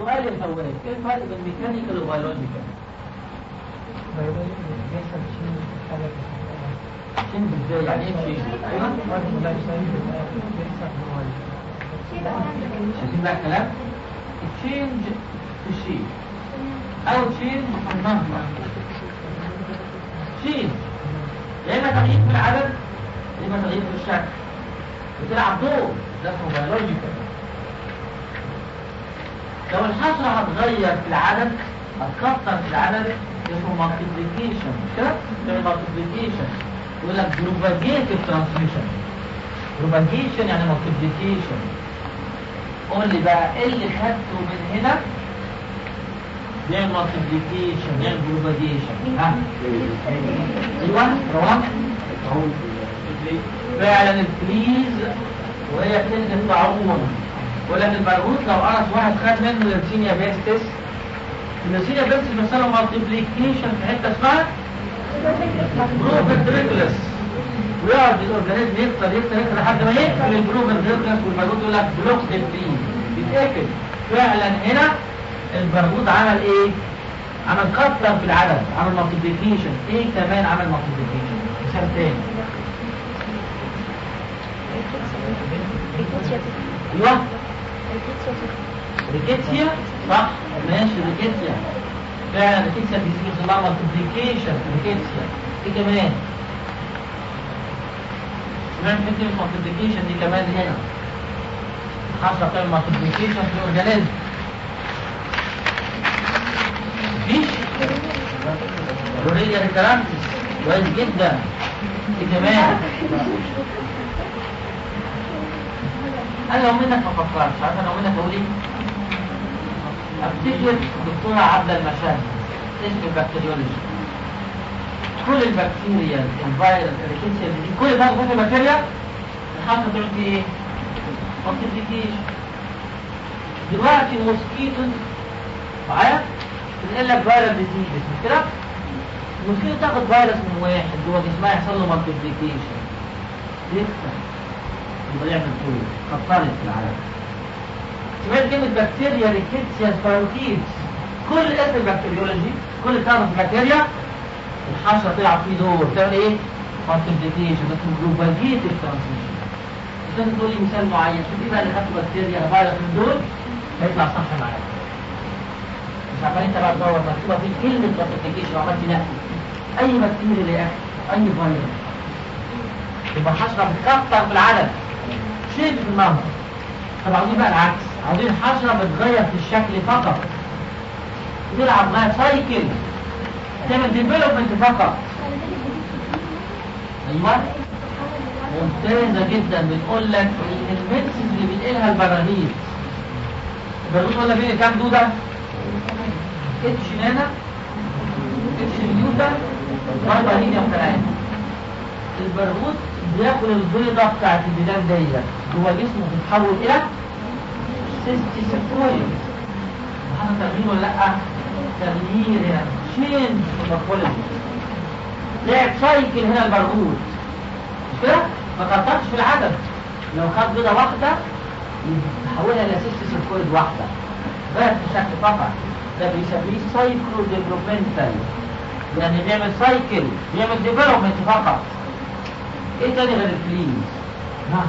سؤال يا فواز إيه الفرق بين mechanical و biological؟ شيء إزاي يعني إيه شيء؟ شايفين بقى الكلام؟ change في ال shape أو change في ال number change يا اما تغيير في العدد يا اما تغيير في الشكل بتلعب دور ده اسمه biological لو الحشرة هتغير في العدد هتكتر في العدد اسمه multiplication كده تعمل multiplication يقول لك propagative transmission propagation يعني multiplication قول لي بقى إيه اللي خدته من هنا؟ بيعمل multiplication بيعمل propagation ها؟ أيوه روان فعلا ال fleas وهي بتنزل الطاعون لك البرغوث لو قرص واحد خد منه ال Yersinia pestis ال Yersinia pestis بيحصل له multiplication في حتة اسمها proventriculus ويقعد ال organism يكتر يكتر يكتر لحد ما يقفل ال proventriculus والبرغوث يقول لك block ديبرين يتاكد. فعلا هنا البرغوث عمل إيه؟ عمل كتر في العدد. عمل multiplication إيه كمان عمل multiplication مثال تاني. أيوه. Rickettsia صح ماشي Rickettsia فعلا Rickettsia بيصير اسمها multiplication Rickettsia إيه كمان سمعت فكرة multiplication دي كمان هنا حصل تعمل multiplication في ال organism مفيش Borrelia recurrentis كويس جدا إيه كمان أنا لو منك ما فكرتش عارف أنا لو منك أقول إيه أفتكر دكتورة عبد المشاهد اسم ال bacteriology. كل البكتيريا الفيروس ال Rickettsia دي كل ده في البكتيريا الحمد تعمل فيه إيه؟ multiplication دلوقتي ال mosquito معايا؟ تنقل لك فيروس disease مش كده؟ ال mosquito تاخد فيروس من واحد جوه جسمها يحصل له multiplication يكتر يعمل كله كفرت في العالم. سمعت كلمة بكتيريا Rickettsia spirochetes كل اسم ال bacteriology كل تعرف البكتيريا الحشرة تلعب فيه دور. تعمل إيه؟ multiplication بس propagative transmission انت تقول لي مثال معين شوف إيه بقى اللي خدته بكتيريا فيروس من دول؟ هيطلع صح معاك. مش عمال إنت بقى تدور مكتوبه في كلمة multiplication وعملت نقل أي بكتيريا اللي أي فيروس يبقى حشرة بتكتر في العدد شيء في المنظر طب عاوزين بقى العكس. عاوزين حشرة بتغير في الشكل فقط. تلعب معاها cycle. تعمل development فقط. أيوه. ممتازة جدا. بنقول لك ال helminths اللي بينقلها البراغيث البراغيث ولا فين كام دودة؟ H nana H diminuta برضه هيجي يا فلان البرغوث بياكل البيضة بتاعت البلاد ديت جوه جسمه بتتحول إلى cysticercoid هذا تغيير ولا لأ؟ تغيير هنا change في ال morphology لعب cycle هنا البرغوث. مش كده؟ ما كترش في العدد لو خد بيضة واحدة يحولها إلى cysticercoid واحدة. في الشكل فقط. ده بيسميه cyclo developmental يعني بيعمل cycle بيعمل development فقط. إيه تاني غير ال fleas نعم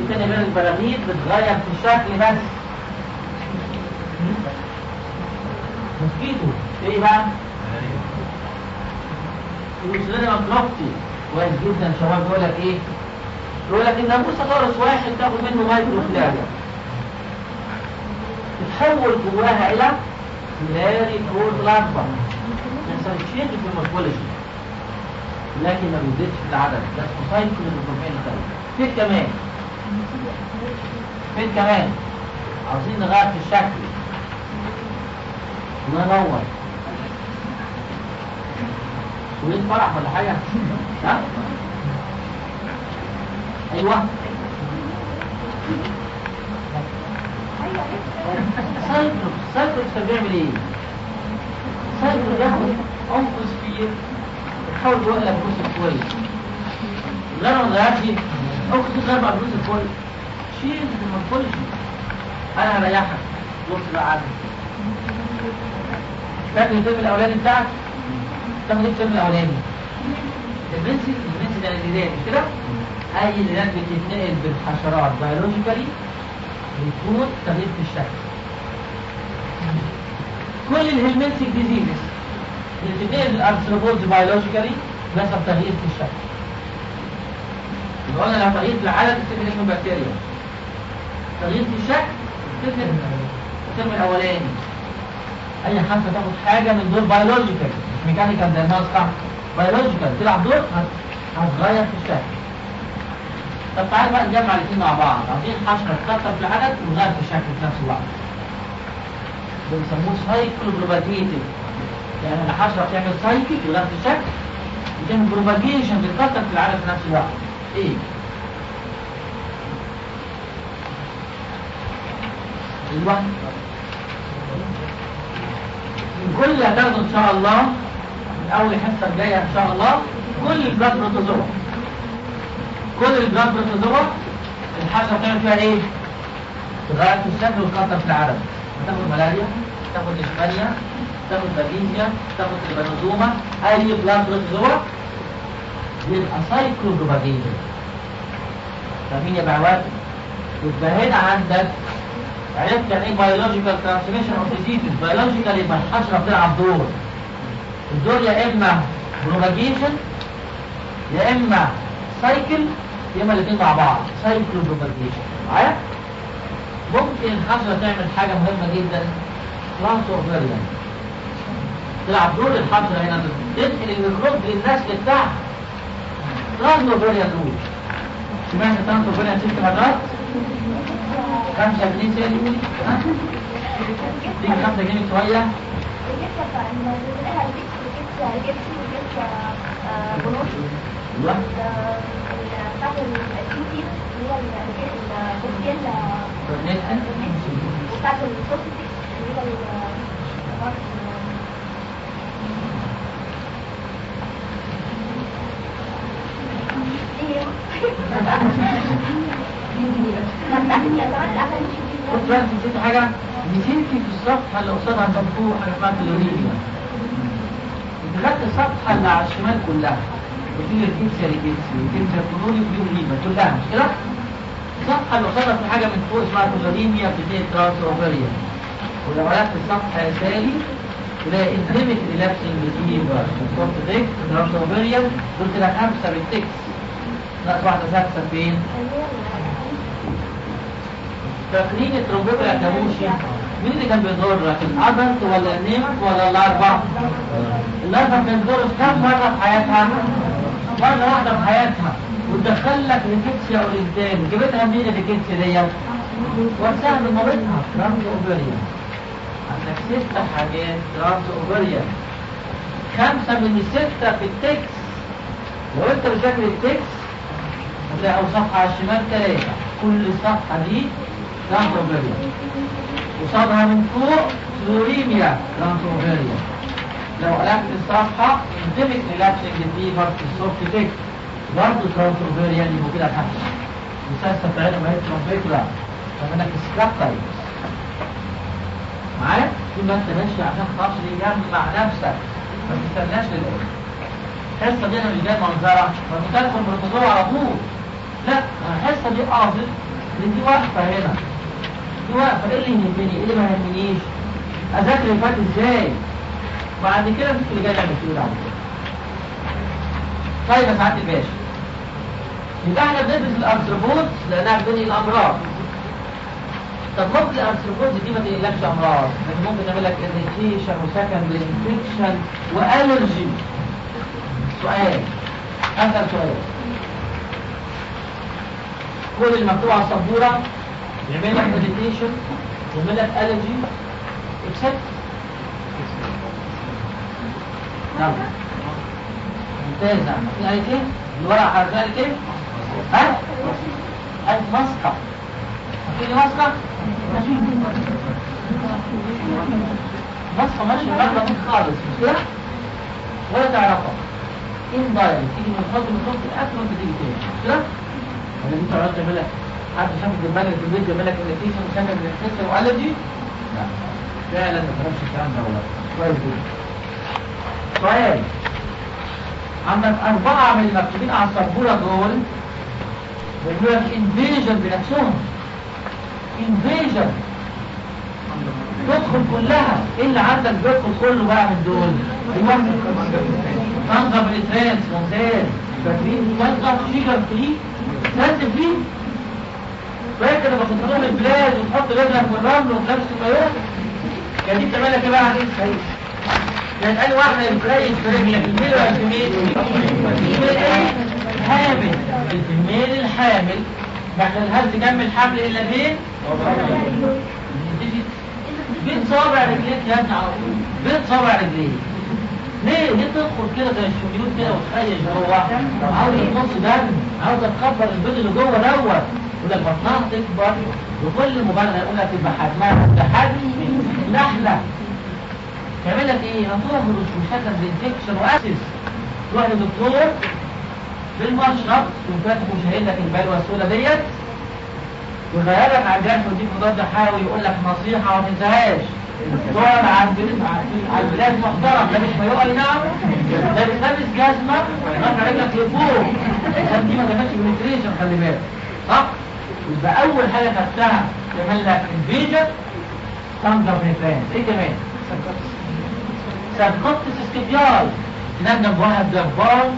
إيه تاني غير البراغيث بتغير في الشكل بس mosquito. إيه بقى؟ ال Wuchereria bancrofti كويس جدا شباب بيقول لك إيه؟ يقول لك إن mosquito قارص واحد تاخد منه microfilaria تتحول جواها إلى filariform larva يحصل change في ال morphology لكن ما بيزيدش في العدد. ده اسمه cyclo developmental فين كمان؟ فين كمان؟ عاوزين نغير في الشكل. الله وليد فرح ولا حاجة؟ ها؟ أيوه. سايكلوس سايكلوس بيعمل إيه؟ سايكلوس ياخد أنفس فيه يحاول يوقف فلوس كويس. غير ما غيرش اخت غير مع فلوس كويس. شيل في المورفولوجي أنا هريحك. بص بقى عادي. فاكر الفيلم الأولاني بتاعك تاخد إيه الفيلم الأولاني؟ البنسي البنسي ده الليلات مش كده؟ أي ليلات بتتنقل بالحشرات بيولوجيكالي بيكون تغيير في الشكل. كل الهلمنسيك ديزيزز بتتنقل بال arthropods biologically بيحصل تغيير في الشكل يبقى قلنا لو تغيير في العدد اسمه propagative تغيير في الشكل تفتكر ال term الاولاني أي حاسه تاخد حاجة من دول biological مش mechanical زي ما صح biological تلعب دور هت- هتغير في الشكل. طب تعالى بقى نجمع الاثنين مع بعض. عايزين حشرة تكتر في العدد وتغير في الشكل في نفس الوقت. ده بيسموه cycle يعني الحشرة بتعمل cycle في الشكل بتعمل propagation بتكتر في العدد في نفس الوقت. إيه؟ أيوه كل اللي هتاخده إن شاء الله من أول حصة الجاية إن شاء الله كل ال blood protozoa كل ال blood protozoa الحشرة بتعمل فيها إيه؟ تغير في الشكل وتكتر في العدد هتاخد ملاريا تاخد اشماليا تاخد Babesia تاخد Trypanosoma أي blood protozoa يبقى cyclo propagation فاهمين يا بعوات؟ يبقى هنا عندك عرفت يعني إيه biological transmission of diseases biological يبقى الحشرة بتلعب دور. الدور يا إما propagation يا إما cyclo يا إما الاثنين مع بعض. cyclo propagation معايا؟ ممكن الحشرة تعمل حاجة مهمة جدا. transovarian تلعب دور الحشره هنا تنقل الميكروب للنسل بتاعها transovarian role سمعت transovarian ست مرات؟ خمسة جنيه قولي ها؟ دي خمسة جنيه شوية. أيوه خد بالك نسيت حاجة نسيتي في الصفحة اللي قصادها مكتوب حاجة اسمها تلوريميا انت خدت الصفحة اللي على الشمال كلها وفي الكيتسيا ريكيتسي والكيتسيا كلوري وفي الريبا كلها مش كده؟ الصفحة اللي قصادها في حاجة من فوق اسمها تلوريميا بتدي ترانس اوفريا ولو قلبت الصفحة سالي تلاقي انديميك ريلابسنج فيفر وكورت ديك ترانس اوفريا دول كده خمسة بالتكس واحدة سادسة فين؟ فاكرين ال Trombicula akamushi مين اللي كان بيضرك الادلت ولا النيمت ولا الاربع الاربع كان بيضرك كم مره في حياتها مره واحدة في حياتها وتدخل لك rickettsia orientalis جابتها منين ال rickettsia ديت ورثها من transovarian عندك ست حاجات transovarian خمسه من السته في التكس لو انت بشكل التكس هتلاقي أول صفحة على الشمال ثلاثة كل صفحة دي لانتروفيريا قصادها من فوق فلوريميا لانتروفيريا لو قلبت الصفحة انديميك ريلابسنج فيفر في السوفت تيك برضه ترانسوفيريا يبقوا كده خمسة المسلسل بتاعتهم هي ترانسفيكولا فمنك سكابتايز معايا؟ طول ما انت ماشي عشان خاطر يجمع نفسك. ما تستناش للاخر الحصة دي أنا مش جاي منظرة فبتدخل بالموضوع على طول. لا أنا الحصة دي قاصد ان دي واقفة هنا دي واقفة إيه اللي يهمني إيه اللي ما يهمنيش. أذاكر اللي فات إزاي؟ بعد كده انت اللي جاي تعمل كده على طول. طيب يا سعادة الباشا. يبقى إحنا بندرس الارثروبودز لأنها بتنقل الأمراض. طب ممكن ال arthropods دي ما تنقلكش أمراض. لكن ممكن تعمل لك irritation و secondary infection و allergy سؤال. أسأل سؤال. كل المكتوب على السبوره يعمل لك irritation يعمل لك allergy except نعم ممتازة في آية إيه؟ الورقة حرفها آية إيه؟ ها؟ آية مسقة في لي مسقة؟ ماشي دي خالص مش كده؟ ولا تعرفها ان دايركت تيجي من الخط من الخط الاكل وانت تيجي تاني مش كده؟ ولا انت عرفت تعمل لك حد شافك البلد في البيت يعمل لك انفكشن وشافك انفكشن والرجي لا فعلا ما كلامش الكلام ده ولا كويس جدا سؤال عندك أربعة من المكتوبين على السبورة دول بيقولوا لك انفيجن بنفسهم انفيجن تدخل كلها إيه اللي عندك بيدخل كله بقى من دول تنظر بالترانس ممتاز فاكرين تنظر شيجر لازم فيه فاكر لما كنت تروح البلاد وتحط رجلك في الرمل وتلبس المايوه كان دي بتعمل لك إيه؟ بقى كان قال واحدة يتريش في رجلك الميل ولا الفيميل إيه؟ حامل. الفيميل الحامل. بعد الهز جنب الحمل الا فين؟ بين صابع رجليك يا ابني على طول بين صابع رجليك. ليه؟ ليه تدخل كده زي الشميون كده وتخيش جوه عاوز يقص دم عاوز تكبر البيض اللي جوه دوت. لك بطنها تكبر وكل مبالغه يقول لك يبقى حجمها ده حجم نحله تعمل لك إيه؟ هتهرش وشكل انفكشن واسس تروح لدكتور بالمشرط فاتح وشايل لك البلوه السوداء ديت. ويغير لك على الجرح ويديك مضاد حيوي يقول لك نصيحة ما تنساهاش. تقعد على البلاد محترم لابس مايوه اي نعم لابس لابس جزمه رافع رجلك لفوق عشان دي ما جابتش بنتريشن خلي بالك. صح؟ يبقى أول حاجة خدتها تعمل لك invasion Tunga penetrans إيه كمان؟ Sarcoptes scabiei تنام جنب واحد جربان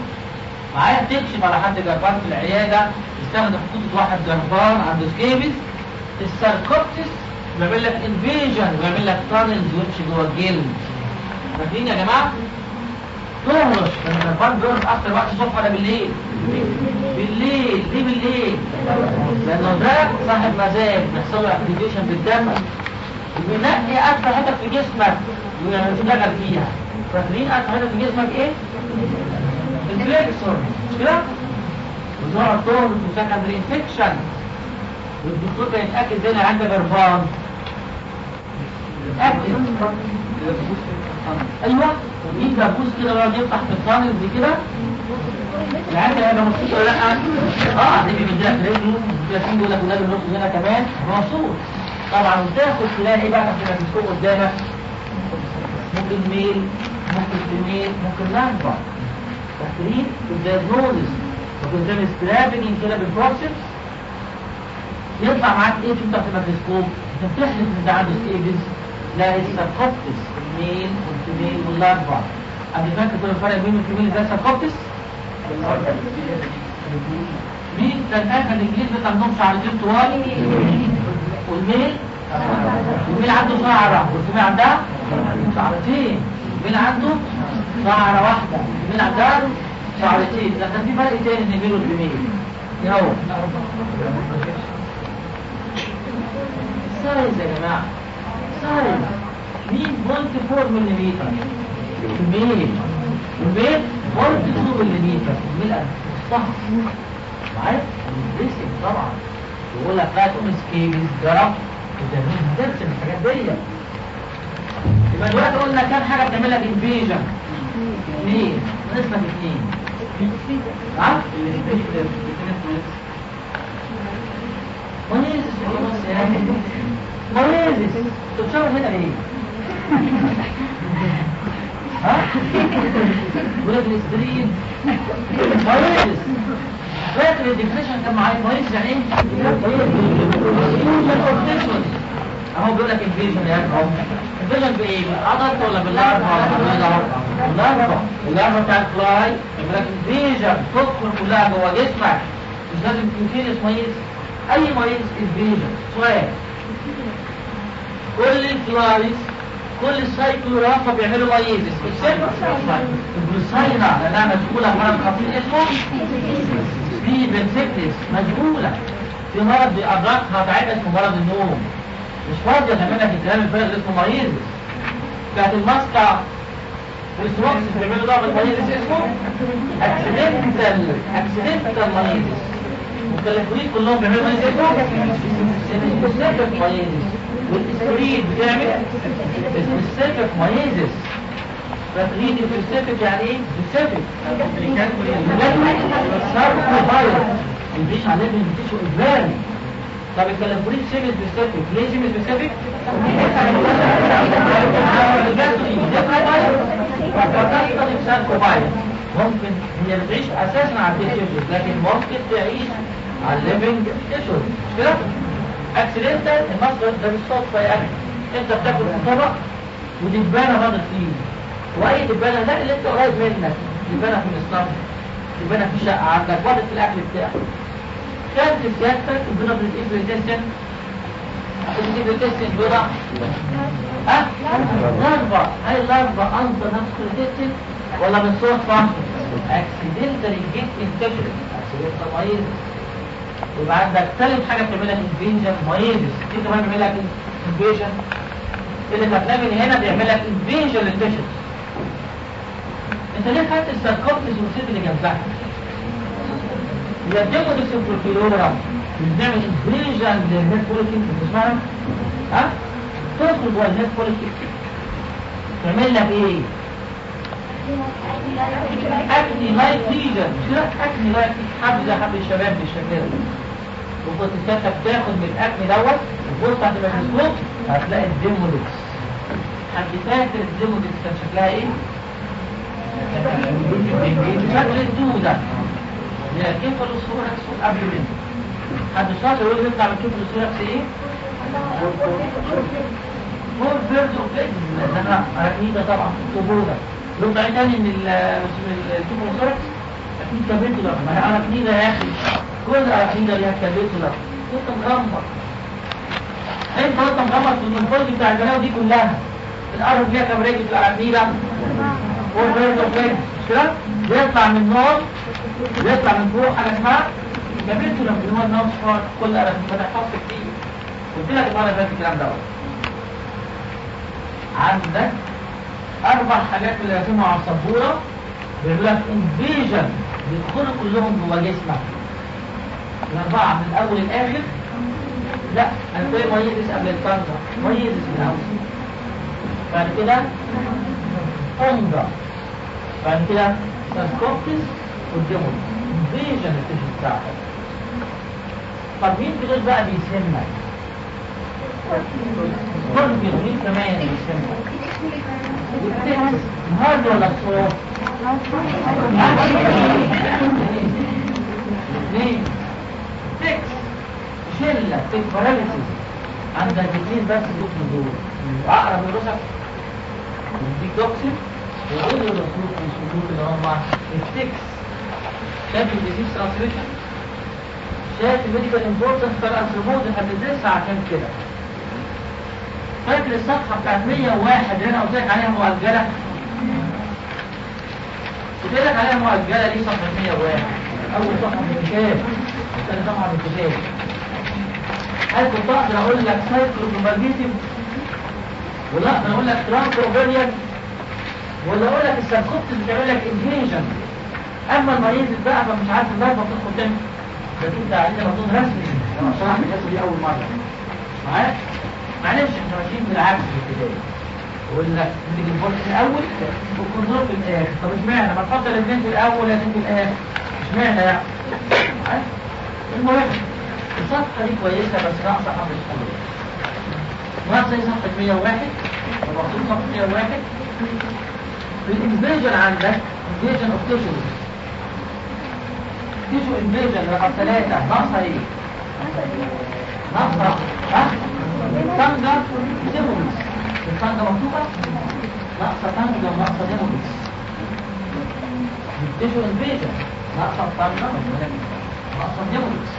معايا تكشف على حد جربان في العيادة. يستخدم خطوط واحد جربان عنده scabies ال Sarcoptes بيعمل لك invasion ويعمل لك tunnels ويمشي جوه الجلد فاكرين يا جماعة؟ تهرش لما الجربان بيهرش أكتر وقت الصبح ولا بالليل؟ بالليل ليه بالليل؟ لأنه ده صاحب مزاج بيحصل له activation بالدفا وبينقي أكتر حتة في جسمك ويشتغل فيها فاكرين أكتر حتة في جسمك إيه؟ ال flexor مش كده؟ وزوع الطول و secondary infection والدكتور كان زي اللي عنده جربان يتأكد أيوه. ويجي دبوس كده ويقعد يفتح في الفانل دي كده. العيال هيبقى مبسوط ولا لأ؟ آه دي بيديلك رجله بيديلك يقول لك ولاد النص هنا كمان. مبسوط. طبعا وتاخد تلاقي بقى تحت الميكروسكوب قدامك. ممكن ميل ممكن فيميل ممكن لامبر فاكرين؟ الدياجنوزس ممكن تعمل سكرابنج كده بالفورسبس يطلع معاك إيه؟ في تحت الميكروسكوب. انت بتحلف ان ده عنده لا السبكوبتس الميل والفيميل واللامبر قبل فاكر كل الفرق بين الفيميل ده سبكوبتس مين كان اخر الانجليز بس عندهم شعرتين طوال والميل؟ الميل عنده شعرة. والفيميل عندها شعرتين. الميل عنده شعرة واحدة. الميل عندها شعرتين. لكن في فرق تاني بين الميل والفيميل إيه هو؟ سايز يا جماعة. سايز مين بولت 4 ملم الميل الميل بولت 2 ملم الميل صح معايا؟ الريسك طبعا يقول لك بقى تقوم سكيبز جرب وتمرين هترسم الحاجات دي يبقى دلوقتي قلنا كام حاجة بتعمل لك انفيجن اثنين نسبه اثنين ها؟ مونيزس مونيزس تتشاور هنا ليه؟ ها؟ يقول لك الاسبرين مونيزس فاكر الديفريشن كان معايا كويس يعني إيه؟ اهو بيقول لك انفيجن يا أخي انفيجن بايه؟ بالعضل ولا باللارفا ولا باللارفا؟ اللارفا اللارفا بتاع الفلاي يقول لك انفيجن تدخل كلها جوه جسمك مش لازم كيوتينس ميز اي ميز انفيجن سؤال كل الفلايز كل السايكلورافا بيعملوا ميزس البلوساينا لأنها مسؤوله عن مرض خطير. اسمه في بنسكتس مجهولة. في مرض بيأرقها تعب اسمه مرض النوم. مش فاضية تعمل لك الكلام الفارغ اللي اسمه مايزس بتاعت الماسكة. والسروكس بيعملوا ضرب المايزس اسمه اكسيدنتال اكسيدنتال مايزس والكلاكوليت كلهم بيعملوا زي السيرفك مايزس والسبريد بتعمل السيرفك مايزس فتغيير السيرفك يعني إيه؟ السيرفك الكلاكوليت سيرفك فايروس مفيش عليه مفيش اجباري طب الكلامبوليت سيمز بيسبيك ليه سيمز بيسبيك؟ ممكن هي بتعيش أساسا على الديسيبل لكن ممكن تعيش على الليفنج تيشوز مش كده؟ اكسيدنتال المصدر ده بالصدفه يعني انت بتاكل طبق ودبانه ناضت فيه وأي دبانه لا اللي انت قريب منك. دبانه في الإسلام. دبانه في شقه عندك. وضعت في الأكل بتاعك. كانت سيادتك البيضه بتقيس بالتستن بيضه ها؟ لارفا هاي اللارفا أنظر نفس ولا بالصدفه؟ اكسيدنتالي جيت انفكشن اكسيدنتال يبقى عندك ثالث حاجة بتعمل لك انفيجن مايزس دي كمان بيعمل لك انفيجن اللي هتلاقي من هنا بيعمل لك انفيجن للتشن أنت ليه خدت الساركوبتس والسيت اللي جنبها؟ يقدموا ديسبروفيلورا بنعمل انفيجن للهيد فوليكل بتسمعنا؟ ها؟ تدخل جوه ال hair follicle تعمل لك إيه؟ acne like lesion مش acne like حب زي حب الشباب بالشكل ده. وكنت ساعتها بتاخد من الأكل دوت وتبص عند الميكروسكوب هتلاقي ال Demodex حد فاكر ال Demodex كان شكلها إيه؟ شكل الدودة هي cephalothorax قبل منه. حد شاطر يقول يطلع من كيفالوسوركس إيه؟ هو البيرد اوف لانها اراكنيدة طبعا طبولة. يطلع إيه تاني من الكيفالوسوركس؟ أكيد كابيتولا ما هي اراكنيدة يا أخي؟ كل اراكنيدة ليها كابيتولا انت مغمض أنت انت مغمض في المنفوذ بتاع البلاوي دي كلها. الأرض فيها كام رجل في هو البيرد اوف مش كده؟ بيطلع من النار بيطلع من فوق حاجة اسمها كابيتولا اللي هو النار شوار كل اراكنيدة ما تحفظ كتير. قلت لك المره اللي فاتت الكلام دوت. عندك أربع حاجات اللي راسمها على السبورة بيقول لك انفيجن بيدخلوا كلهم جوه جسمك. الأربعة من الأول للآخر. لا كل ميزس قبل الفرده ميزس من الأول. بعد كده فونجا بعد كده ساسكوبتس والديمون انفيجن التشخيص بتاعك طب مين في دول بقى بيسمك؟ ممكن مين كمان بيسمك؟ الهارد ولا الصوت؟ اثنين شلة تك باراليسيس عندك اثنين بس دوك من دول اقرب لراسك يديك توكسين وقول له في السلوك اللي هم التكس شايف الديزيز ترانسميشن شايف الميديكال امبورتنس اللي هتدرسها عشان كده فاكر الصفحه بتاعت 101 هنا قلت لك عليها مؤجلة. قلت لك عليها مؤجلة دي صفحة 101 أول صفحة من الكتاب. ثاني صفحة من الكتاب. هل كنت أقدر أقول لك سايكلوبروباجيتيف ولا أقدر أقول لك ترانسوفيريان ولا أقول لك السبكوبت بتعمل لك انفيجن أما المريض بقى فمش عارف الضربه بتدخل تاني ده انت علينا مطلوب رسمي. أنا شرح الحصة دي أول مرة. معايا معلش إحنا ماشيين بالعكس في البداية. يقول لك نيجي البورت في الأول والكنترول في الآخر. طب اشمعنى؟ ما تحط الاثنين في الأول والاثنين في الآخر. اشمعنى يعني؟ المهم الصفحه دي كويسة بس ناقصه حفظ الحروف ناقصه زي صفحه 101 ومقصود صفحه 101 ال invasion عندك invasion of tissues tissue invasion رقم ثلاثة. ناقصة إيه؟ ناقصة ها؟ Tunga Demodex ال Tunga مكتوبة ناقصة Tunga وناقصة Demodex تيشو انفيجن ناقصة تانجا ناقصة ديموليس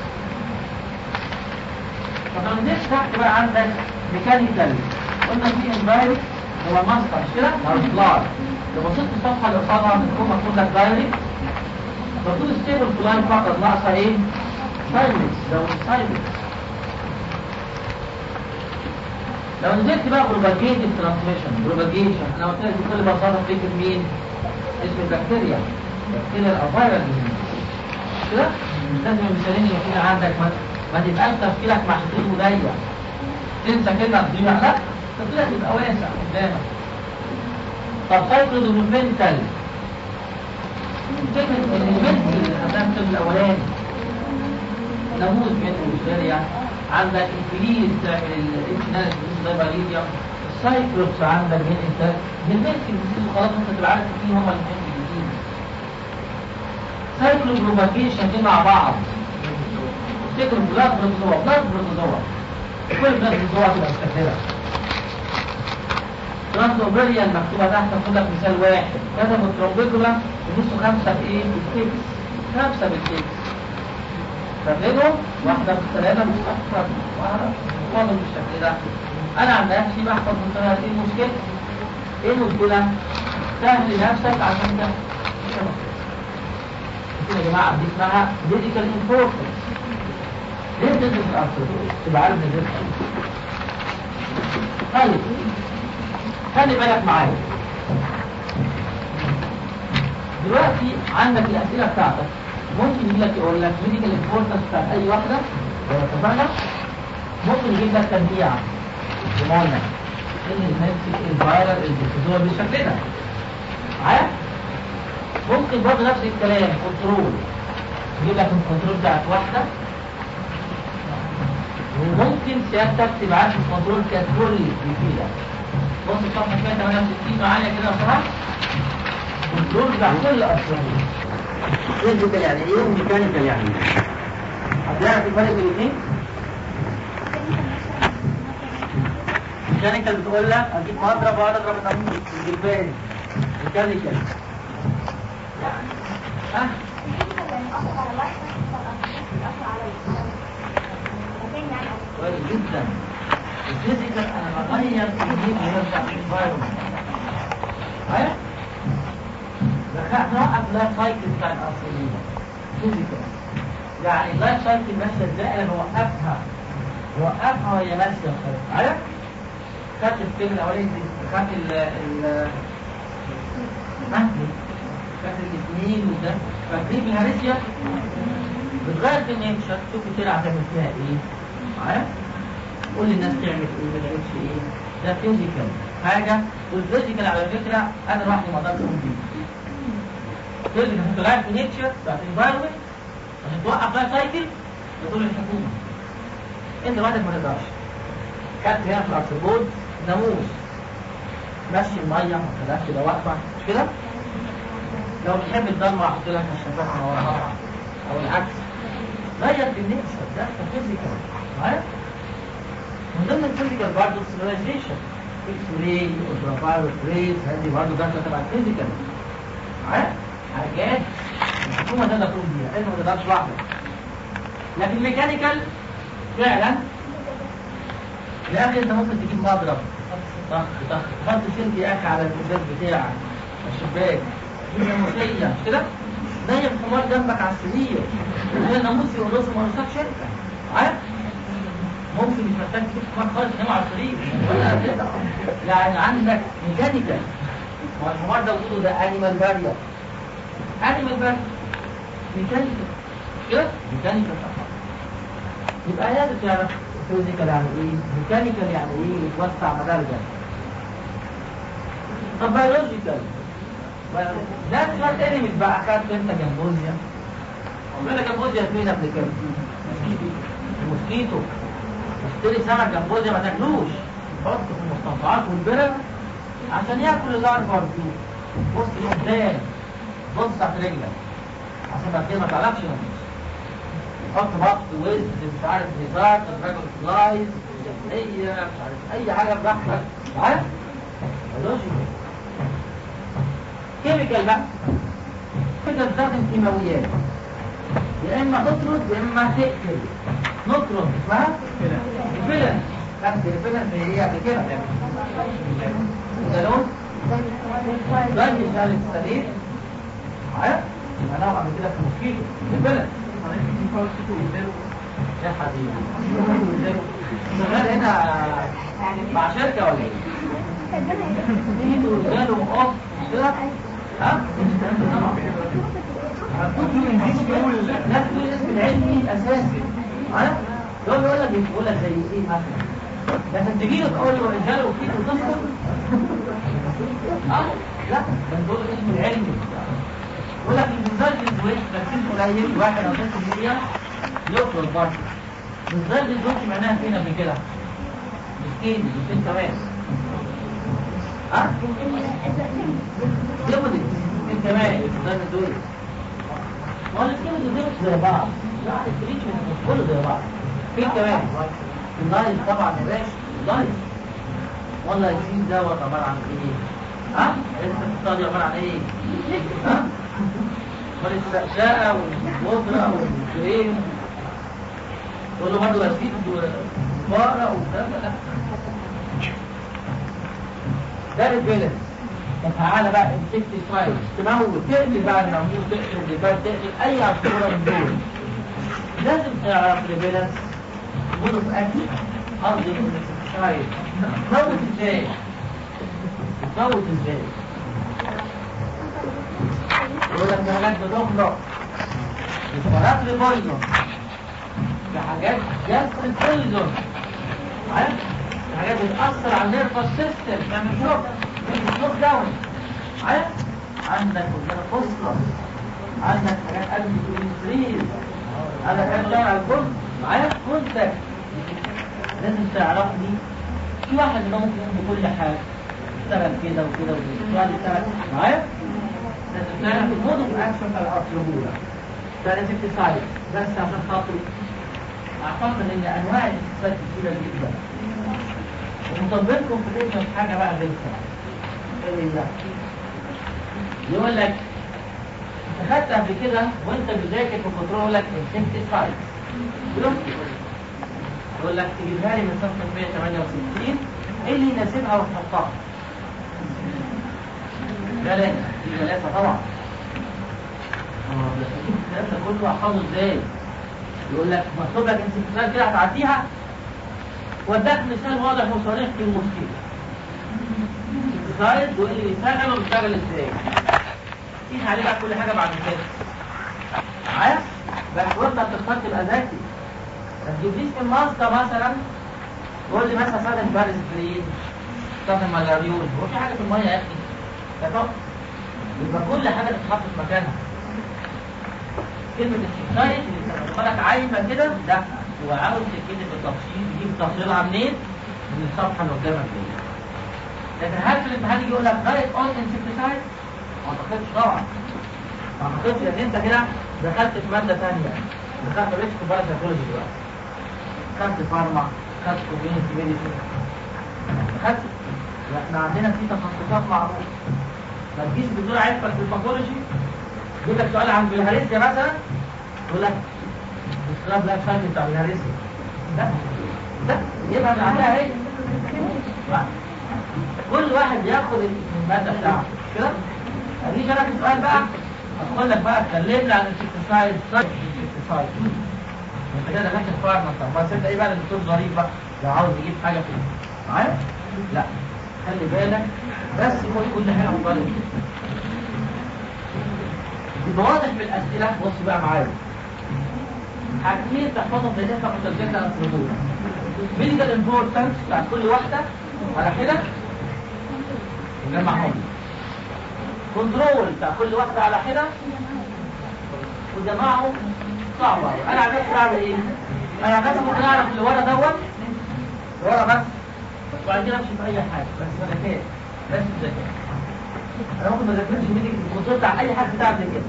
طب لو نزلت تحت بقى عندك ميكانيكال قلنا في انفايرس هو ماستر كده؟ سلاي لو بصيت الصفحة اللي قصادها بتكون مكتوب لك دايركت المفروض ستيبل فلاين فقط ناقصه إيه؟ سايلنس لو سايلنس لو نزلت بقى بروباجيتيف ترانسميشن بروباجيشن أنا قلت لك بكل بساطة فكره مين؟ اسم البكتيريا بكتيريا الأفايرال كده؟ لازم المثالين يكون عندك ما, ما تبقاش تفكيرك محدود وضيق تنسى كلمه تضيع لا تفكيرك يبقى واسع قدامك. طب سايكلو دوفمنتال فكرة ان المثل اللي خدناها في الأولاني. نموذج من البكتيريا عندك انفليز تعمل الانسنال دايباليديا السايكلوبس عندك من أنت المثل اللي خلاص أنت تبقى عارف مين هم المثل الايد سايكلوبروباجيشن دي مع بعض. تفتكروا بلاد بروتوزوا بلاد بروتوزوا كل بلاد بروتوزوا تبقى مستكبرة ترانسوبريال مكتوبة تحت خد لك مثال واحد. كتبوا الترومبيكولا ونصه خمسة بإيه؟ بالكيكس خمسة بالكيكس فبينهم واحدة بالثلاثة مش واحدة فاضل بالشكل ده أنا عن نفسي بحفظ بالطريقة دي المشكلة؟ إيه المشكلة؟ سهل نفسك عشان ده يا جماعة دي اسمها medical importance ليه بتدرس الأصل؟ تبقى عارف ندرس طيب خلي بالك معايا. دلوقتي عندك الأسئلة بتاعتك. ممكن يجي لك يقول لك medical importance بتاعت أي واحدة؟ لو اتفقنا؟ ممكن يجيب لك تنبيع قلنا إن النفس ال viral الدكتور بالشكل ده معايا ممكن برضه نفس الكلام control يجيب لك ال control بتاعت واحدة. وممكن سيادتك تبعت ال control category يفيدك بص الصفحة كده 68 معايا كده صح؟ control بتاع كل أسرار physical يعني إيه و mechanical يعني إيه؟ هتلاقي في فرق بين الاثنين؟ mechanical بتقول لك أجيب مضرب واقعد اضرب الناموس الجلبان mechanical. ها؟ كويس جدا. ال physical أنا بغير ويرجع في الانفايرمنت معايا؟ نوقف لايف سايكل بتاع الاصليين فيزيكال يعني اللايف سايكل ماشيه إزاي أنا بوقفها بوقفها وهي ماشيه معايا؟ خدت الفيلم الاولاني دي خدت ال ال خدت الاثنين وده. فاكرين في الهرسيا بتغير في النيتشر شوف الشارع هتعمل فيها إيه معايا؟ قول للناس تعمل إيه ما تعملش إيه. ده physical حاجة. وال physical على فكرة أنا لوحدي ما أقدرش اقوم بيه. physical هتغير في ال nature بتاعت ال environment عشان توقف بقى cycle بتقول الحكومة. أنت لوحدك ما تقدرش خدت هنا في الارتبوط ناموس. مشي المية ما تخليهاش كده واقفه مش كده؟ لو بتحب الضلمه أحط لك نشافات من وراها أو العكس. غير في ال nature. ده physical معايا؟ من ضمن ال physical برضه sterilization X-ray وال ultraviolet rays هذه برضه داخله تبع ال physical. معايا؟ حاجات الحكومة تقدر تقوم بيها انت ما تقدرش لوحدك. لكن ال mechanical فعلا لكن أنت ممكن تجيب مضرب. طخ طخ تحط سلك يا أخي على الازاز بتاعك الشباك. دي ناموسيه مش كده؟ نايم حمار جنبك على السرير. هي ناموس يقول له ما نصك شركة. عارف؟ ممكن مش محتاج تجيب حمار خالص تنام على السرير. ولا كده. يعني عندك ميكانيكال ما الحمار ده وجوده ده انيمال بارير انيمال بارير ميكانيكال كده؟ ميكانيكال فقط يبقى لازم تعرف فيزيكال يعني إيه؟ ميكانيكال يعني إيه؟ يتوسع مدارجك طب بيولوجيكال ده شوية انيميز بقى خدت انت جمبوزيا عمرنا جمبوزيا فين قبل كده الموسكيتو اشتري سمك جمبوزيا ما تاكلوش. حطه في المستنقعات والبرم عشان ياكل الاربع فيه بص قدام بص تحت رجلك عشان بعد كده ما تعرفش نفسك حط بط ويز مش عارف هزار دراجون فلايز اي مش عارف اي حاجة براحتك عارف لوجيك كيميكال بقى كده تستخدم كيماويات يا اما تطرد يا اما تقتل نطرد اسمها ريبيلنت خدت ريبيلنت هي قبل كده ده لون ده مثال السليم عارف يبقى نوع من كده في الموسكيتو ريبيلنت يا حبيبي. شغال هنا مع شركة ولا إيه؟ ايده جاله اوف كده ها؟ كنت من دي بيقول تقول الاسم العلمي الاساسي عارف؟ يقول يقول لك بيقول لك زي إيه مثلا؟ لكن تجي له تقول له جاله فيك وتسكت آه لا ده تقول الاسم العلمي يقول لك الانذار الزوج تركيز قليل واحد أو 3% يطلب برضه الانذار الزوج معناها فين قبل كده؟ مسكين مسكين كمان ها؟ ليبودكس مسكين كمان استنى دول ما هو الاثنين دول مش زي بعض لا كله زي بعض في كمان اللايف طبعا اللايف والله يزيد دوت عبارة عن إيه؟ ها؟ عبارة عن إيه؟ ها؟ والبودره والكريم تقول له برضه والكلام ده لا ده. البيلنس طب تعالى بقى انسكتيسايد تموت تقتل بقى الناموس تقتل الجبال تقتل أي عصفورة من دول. لازم تعرف البيلنس مود في أكل. قصدي الانسكتيسايد تموت إزاي؟ تموت إزاي؟ يقول لك في حاجات بتخلق بسرعات لبويزون في حاجات عارف؟ في حاجات بتأثر على النيرفس سيستم تعمل شوك شوك داون؟ عندك كلنا فصلة عندك حاجات قلب الانسريز عندك حاجات داون على الجلد معايا كنتك لازم تعرف دي في واحد ممكن بكل حاجة يشتغل كده وكده وكده معايا اوف اكشن بتاع الارتروبولا ده لازم تساعد بس عشان خاطر. اعتقد إن أنواع الاستفادة كتيرة جدا. ومطبقكم في الاسم حاجة بقى غيرها. إيه ده؟ يقول لك خدت قبل كده وأنت بتذاكر في control يقول لك insecticide يقول لك تجيبها لي من صفحة 168 إيه اللي يناسبها وتحطها؟ ثلاثة طبعا. كله إزاي؟ يقول لك مكتوب لك كده هتعديها؟ واداك مثال واضح وصريح في المشكلة. insecticide وايه اللي بيشتغل وبيشتغل إزاي؟ قيس عليه بقى كل حاجة بعد كده. معايا بس وانت بتختار تبقى ذكي ما تجيبليش في ال Musca مثلا تقول لي مثلا استخدم Paris green استخدم malathion هو في حاجة في المية يا أخي؟ طب يبقى كل حاجة تتحط في مكانها. كلمة ال insecticide اللي بالك عايمة كده ده هو عاوز كده بالتفصيل يجيب تفصيلها منين؟ من الصفحة اللي قدامك دي. لكن هل في الامتحان يجي يقول لك write on insecticide؟ ما أعتقدش طبعا. ما أعتقدش لأن أنت كده دخلت في مادة ثانية دخلت مش في parasitology دلوقتي. خدت pharma خدت community medicine خدت؟ إحنا عندنا في تخصصات معروفة. ما تجيش بتقول في ال pathology. يجيب لك سؤال عن بلهارسيا مثلا. يقول لك describe life cycle بتاع بلهارسيا لا لا يبقى من عندها إيه؟ كل واحد ياخد المادة بتاعته مش كده؟ هديش أنا في سؤال بقى. هقول لك بقى اتكلمنا عن ال insecticide ال insecticide انت كده دخلت ال pharma طب بس انت إيه بقى؟ الدكتور ظريف بقى. لو عاوز يجيب حاجة في معايا؟ لا. خلي بالك. بس يكون كل حاجة مطالب يبقى واضح في الأسئلة. بص بقى معايا. حاجتين تحفظهم في دفع مترجمه ال arthropod medical importance بتاع كل واحدة؟ على كده؟ نجمعهم control بتاع كل واحدة على حده وجمعهم صعبة. أنا عن نفسي بعمل إيه؟ أنا عن نفسي ممكن أعرف اللي ورا دوت. ورا بس. وبعد كده أمشي في أي حاجة. بس بذكاء بذكاء أنا ممكن ما الكنترول بتاع أي كده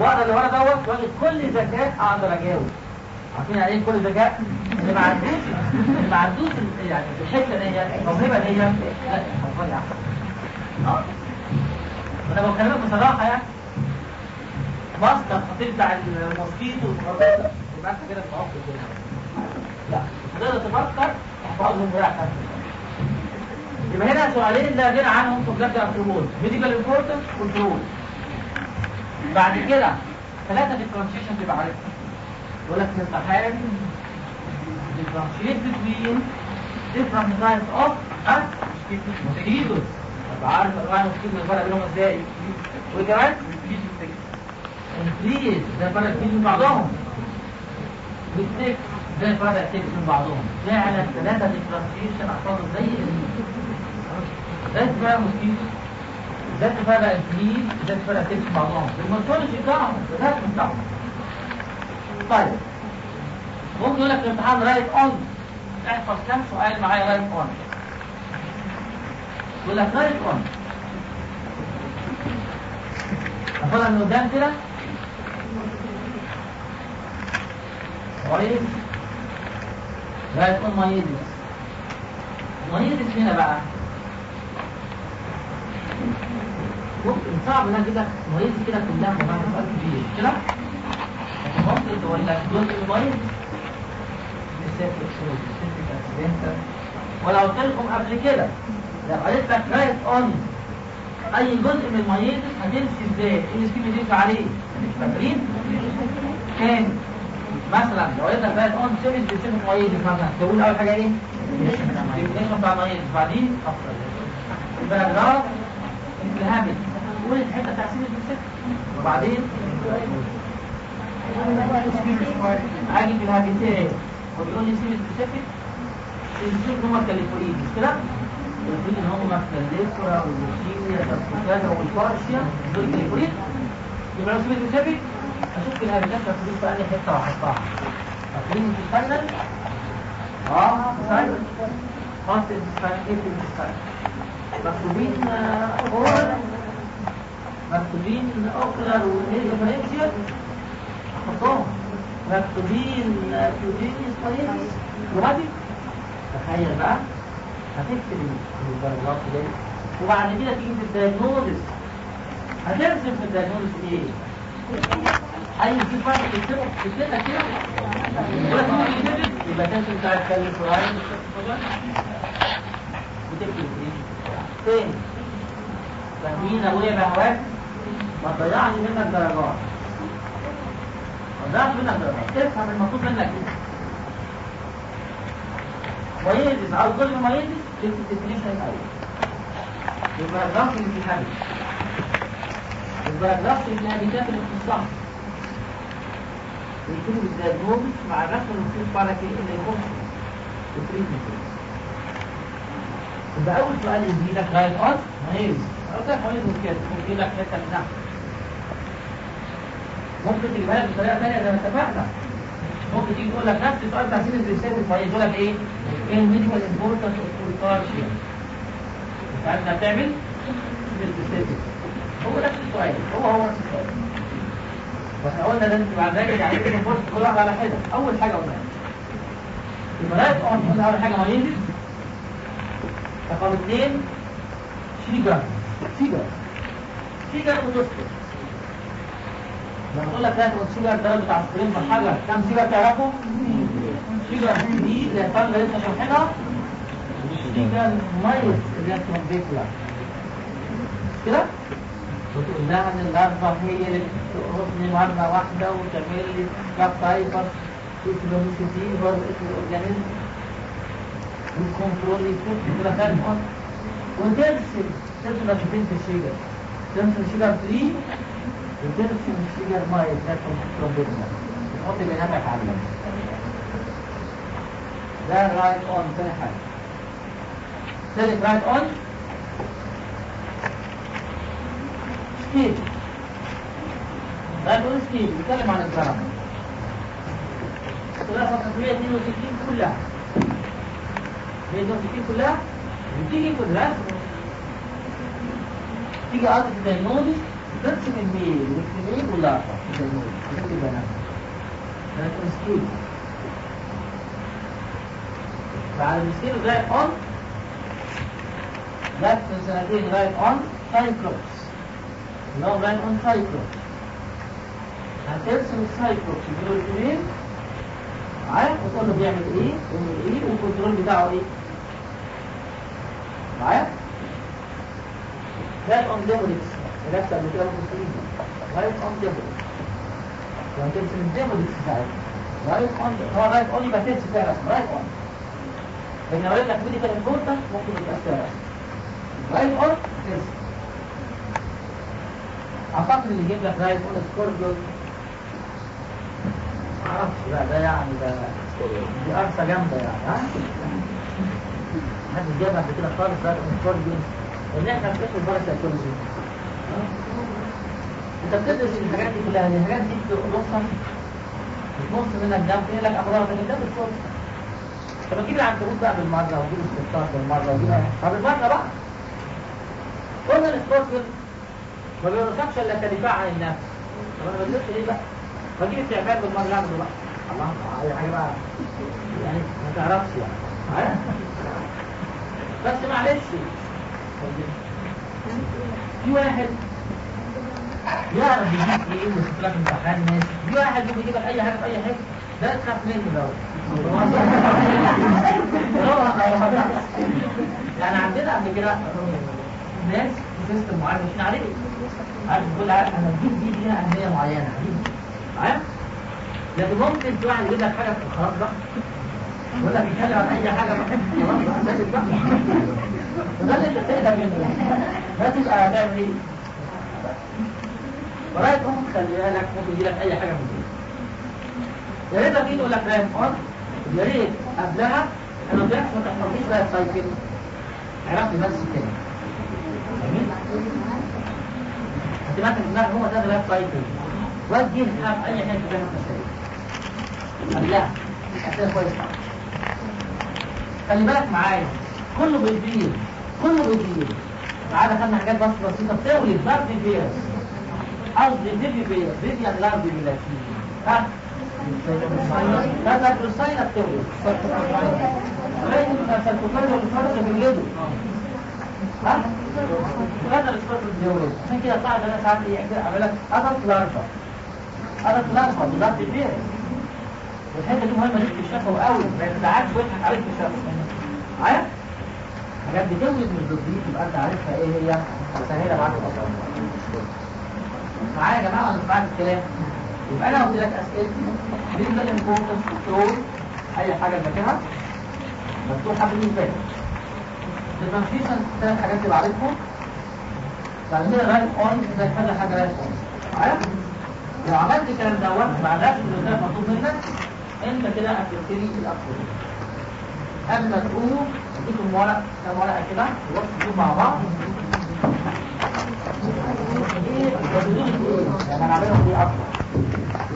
واقرا اللي ورا دوت واجد كل ذكاء أقدر أجاوب. عارفين يعني إيه كل ذكاء اللي ما عندوش اللي ما عندوش يعني الحته دي الموهبه دي لا آه أنا بكلمك بصراحة يعني. مصدر الخطير بتاع الموسكيتو أنت كده الدنيا. لا تقدر تفكر تحفظهم براحتك يبقى هنا سؤالين لا غنى عنهم في بلاد ال arthropod medical importance control بعد كده ثلاثة differentiation تبقى عارفها يقول لك في الامتحان differentiate between different types of mosquitoes تبقى عارف انواع ال mosquito الفرق بينهم إزاي. وكمان انكريز ده فرق من بعضهم. والتك ده فرق كتير من بعضهم. فعلا ثلاثة ديفرنسيشن احفظوا زي ده فرق موسكيتو ده فرق انكريز ده فرق كتير من بعضهم المونتولوجي بتاعهم ده بتاعهم طيب ممكن يقول لك الامتحان رايت اون احفظ كام سؤال معايا رايت اون يقول لك رايت اون ناخدها من قدام كده كويس لا تكون مايزس مايزس هنا بقى ممكن صعب إنها كده مايزس كده كلها سؤال كبير كده لكن ممكن تقول لك جزء اكسيدنتال ولو قلت لكم قبل كده لو قالت لك write on أي جزء من ال myiasis هتمشي إزاي؟ إيه ال scheme اللي عليه؟ فاكرين؟ كان مثلا لو قلت لك write on semispecific myiasis مثلا تقول أول حاجة إيه؟ definition بتاع myiasis بعدين أفضل ال paragraph ال habit قول الحته بتاع specific وبعدين؟ أجي في ال habitat وبيقول لي سيريز بسيفك السيريز هم كاليفوريد مش كده؟ المفروض ان هم الكاليفورا والوشيميا والكوكادا والفارشيا دول كاليفوريد يبقى لو سيريز بسيفك أشوف الهابيتات مكتوب في انهي حتة وأحطها. فاكرين في؟ آه فاينل خاص الفاينل مكتوبين اورال مكتوبين اوكلر ونيزوفرنشيال حطهم مكتوبين كيوتينيس طريقس وهذه تخيل بقى. هتكتب الباراجراف ده وبعد كده تيجي في الدايجنوزس. هترسم في الدايجنوزس إيه؟ أي في فرق تكتبه؟ تكتبها كده؟ ولا تيجي تكتب؟ يبقى تنسى بتاع الكلام فراين وتكتب إيه؟ تاني. فاهمين أبويا بهواك ما تضيعش منك درجات. ما تضيعش منك درجات. تفهم المطلوب منك إيه؟ myiasis أو كل myiasis تكتب definition الأول ال paragraph الامتحاني ال paragraph ال habitat الاختصاص يكتبوا بال diagnosis مع الرسم المخصوص على كده اللي يخص ال treatment يبقى أول سؤال يجي لك رايت اون ميز قلت لك ميز كده ممكن لك حتة من نحو ممكن تجيبها لك بطريقة ثانية زي ما اتفقنا. ممكن تيجي تقول لك نفس السؤال بتاع سين الريسيرش فيقول لك إيه؟ إيه الميديكال امبورتنس اوف كولكارشيا؟ انت عارف انها بتعمل هو نفس السؤال هو هو نفس السؤال. وإحنا قلنا انت بعد ذلك يعني كده فرصه كل واحد على حده أول حاجة قلناها. رايت اون أول حاجة مايندد رقم اثنين شيجر شيجر شيجر وتسكت لما أقول لك هات شيجر درجه السكرين في حاجة كم شيجر تعرفه؟ شيجر دي اللي هتفهم لسه شرحنا. شيجر مايس اللي هي ترومبيكولا كده؟ لها ان الضربه هي اللي بتقرصني مره واحدة وتعمل لي كاب فايبر سيكلوميسيتي برضه اسم الاورجانيزم والكنترول يكون كده فاهم وترسم ترسم رسمتين في الشجر ترسم شجر 3 وترسم شجر مايل ترسم ترومبيتنا تحط بينامك على اللمس ده رايت اون تاني حاجة ثالث رايت اون سكيل رايت اون سكيل بيتكلم عن الزرع. ثلاثة 162 كلها. 162 كلها. بتيجي في الرسم. تيجي في ترسم الميل والاكتميل واللارفا في الداينوزس بتكتب بنات ده تسكيل بعد السكيل رايت اون من سنتين write on Cyclops اللي هو on Cyclops هترسم ال Cyclops يجيله ال female معايا؟ وتقول له بيعمل إيه؟ ويعمل إيه؟ وال control بتاعه إيه؟ معايا؟ write on Demodex نفس قبل كده تقول write on Demodex يعني ترسم ال Demodex بتاعتها write on هو write on يبقى ترسم فيها رسم write on لكن لو قلت لك medical importance ممكن يبقى فيها رسم write on ترسم أعتقد اللي يجيب لك write on scorpion معرفش بقى ده يعني ده دي قرصة جامدة يعني ها؟ محدش جابها قبل كده خالص write on scorpion لأن إحنا بنقرا ال parasitology أنت بتدرس الحاجات دي كلها الحاجات دي بتقصها بتنص منها الدم في لك أمراض لكن ده بالصوت طب أجيب العنكبوت بقى بالمرة واجيب السكر بالمرة واجيب طب بالمرة بقى. قلنا السكوربيون ما بيرسمش إلا كدفاع عن النفس طب أنا بدرس ليه بقى؟ بجيب استعباد بالمرة اعمله بقى. الله أي حاجة بقى. يعني ما تعرفش يعني؟ بس معلش. في واحد. يعرف يجيب إيه لك امتحان ماشي في واحد ممكن يجيب لك أي حاجة في أي حتة ده تخاف منه ده يعني عندنا قبل كده ناس سيستم معين مش عليه. عارف كل عارف أنا بجيب دي ليها أهمية معينة. عارف؟ لكن ممكن في واحد يجيب لك حاجة في خلاص بقى يقول لك يتكلم عن أي حاجة. بقى خلاص بقى وده اللي أنت تقدر منه؟ تبقى هتعمل إيه؟ ورايك ممكن خلي بالك ممكن يجي لك أي حاجة من دي يا ريت أكيد يقول لك فاهم آه يا ريت قبلها أنا ضيعت ما تحفظيش بقى السايكل. عرفت بس كده. جميل؟ اعتماد الدماغ هو ده اللايف سايكل الحاب أي حاجة فيها مسائل قبلها. كويس خلي بالك معايا. كله بيطير كله بيطير تعالى خدنا حاجات بس بسيطة. بتولد ضرب فيروس قصدي فيديو فيروس فيديو لارد باللاتين ها؟ هذا الرسالة بتولد لكن سلكوكال والفرق بيولدوا ها؟ هذا الأسبوع بيولد عشان كده صعب أنا ساعات اعمل لك ادلت لارفا ادلت لارفا بضغط فيروس والحته دي مهمة تكتشفها قوي ما يتدعكش وجهك عليك تكتشفها عارف؟ حاجات بتولد مش بتضيف يبقى أنت عارفها إيه هي؟ سهله معاك الاصلا معايا يا ولا مش معاك الكلام. يبقى أنا قلت لك اسئلتي بالنسبة للامبورتنس كنترول أي حاجة فاكرها؟ مفتوحة بالنسبة لي. الترانسميشن ثلاث حاجات تبقى عارفهم؟ بعد كده رايت أون؟ زي كذا حاجة رايت أون. عارف لو عملت الكلام دوت مع الرسم اللي قدامك مطلوب منك أنت كده هتبتدي الابسول قبل ما تقوموا اديكم ورق كام ورقه كده وقفوا مع بعض إيه يعني أنا عاملهم دي أكتر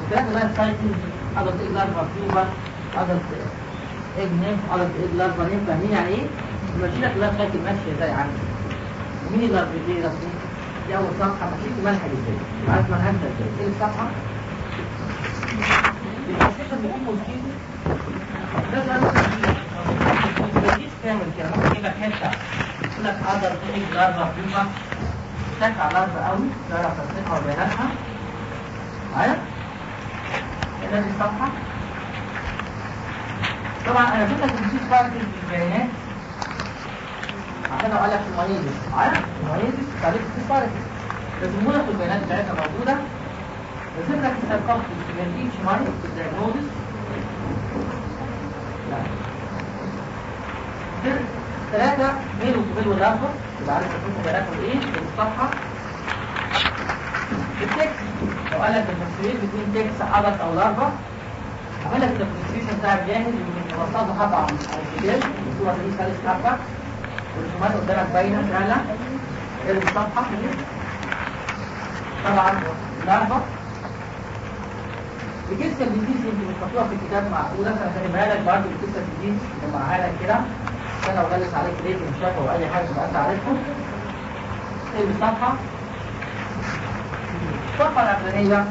الكلام ده سايكل ادلت ايج لارفا فيبر ادلت ايج نيم ادلت ايج لارفا نيم فاهمين يعني إيه؟ لك اللايف سايكل ماشيه إزاي عندي مين اللارفا دي اول صفحه مشيت منهج إزاي عارف منهجها إزاي إيه الصفحه؟ البروسيشن بيكون موجود ده كامل كده. ممكن يجيب لك حتة يقول لك ادلت ايج لارفا فيبر تك على الأرض قوي. تعرف تصنيفها وبياناتها عارف؟ هنا دي الصفحة طبعا أنا كنت تنسيق فرق في البيانات. عشان قال لك المريض. عارف؟ المريض. تعريف رسموا لك البيانات بتاعتها موجودة رسم لك في ايتش مريض. في الدياجنوزس. ثلاثة ميل وكميل واللافر يبقى عارف تكون بياناتهم إيه؟ في الصفحة. التكست لو قال لك التفسير بين تكست عدد أو لارفا عمل لك التفسير بتاعك جاهز يمكن توصله حبة على الكتاب الصورة دي ثالث حبة والرسومات قدامك باينة سهلة إيه الصفحة. طبعا لارفا الكيسة الجديد يمكن بتحطوها في الكتاب معقولة. فأنا فاهمها لك برضه الكيسة الجديد جمعها لك كده. عشان لو غلس عليك ريت مشافة أو أي حاجة تبقى انت عارفه إيه الصفحة؟ الصفحة الأخرانية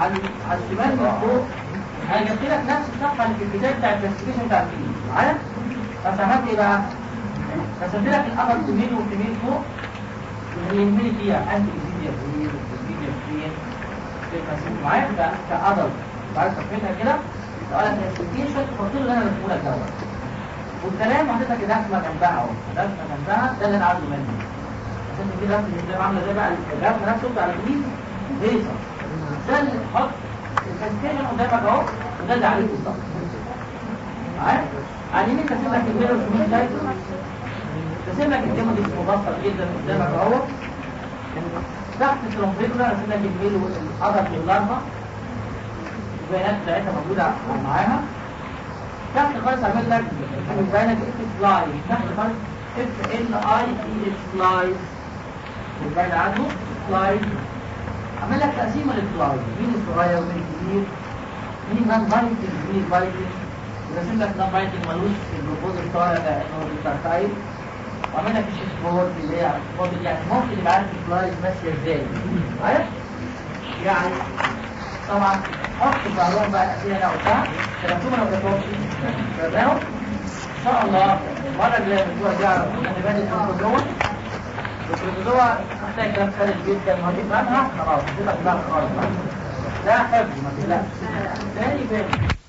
على على الشمال من فوق هيجيب لك نفس الصفحة اللي في الكتاب بتاع الكلاسيفيكيشن بتاع الفيل معايا؟ فسمعت إيه بقى؟ رسمت لك الأبر تميل والتميل فوق اللي يهمني فيها أنت إيزيديا فين إيزيديا فين في معايا؟ كأدر بعد تفهمها كده؟ لو لك الكلاسيفيكيشن تحط له اللي أنا رسمه لك دوت والكلام حطيت لك الرسمة جنبها أهو الرسمة جنبها ده اللي أنا عايزه منك عشان كده الرسمة عاملة زي بقى الرسمة نفسه بتاع الجديد هيصة ده اللي تحط الكاستيشن قدامك أهو وده اللي عليه بالظبط. عارف؟ على اليمين تسيب لك الميرور في لايت تسيب لك الديمو دي مبسط جدا قدامك أهو. تحت الترومبيكولا رسم لك الميل والقدر واللارفا البيانات بتاعتها موجودة معاها. تحت خالص عامل لك البيانات اف سلايد. تحت خالص اف ال اي اي سلايد. والبيان عنده سلايد. عمل لك تقسيمه للفلايد مين الصغير ومين الكبير؟ مين نان بايتنج مين بايتنج ورسم لك نان بايتنج ملوش الجلوكوز الطالع ده انه البارتايد وعملنا في الشيش بورد اللي هي فاضل يعني ممكن يبقى عارف السلايد ماشية إزاي. عارف؟ يعني طبعا حط بعضهم بقى أسئلة هنا وبتاع أنا ما كتبتش فاهمهم إن شاء الله. المره الجايه الأسبوع الجاي على طول هنبدا البروتوزوا البروتوزوا محتاج كلام خارج جدا ما تفهمها خلاص. خلاص. خالص لا حفظ. ما تقلقش تاني فين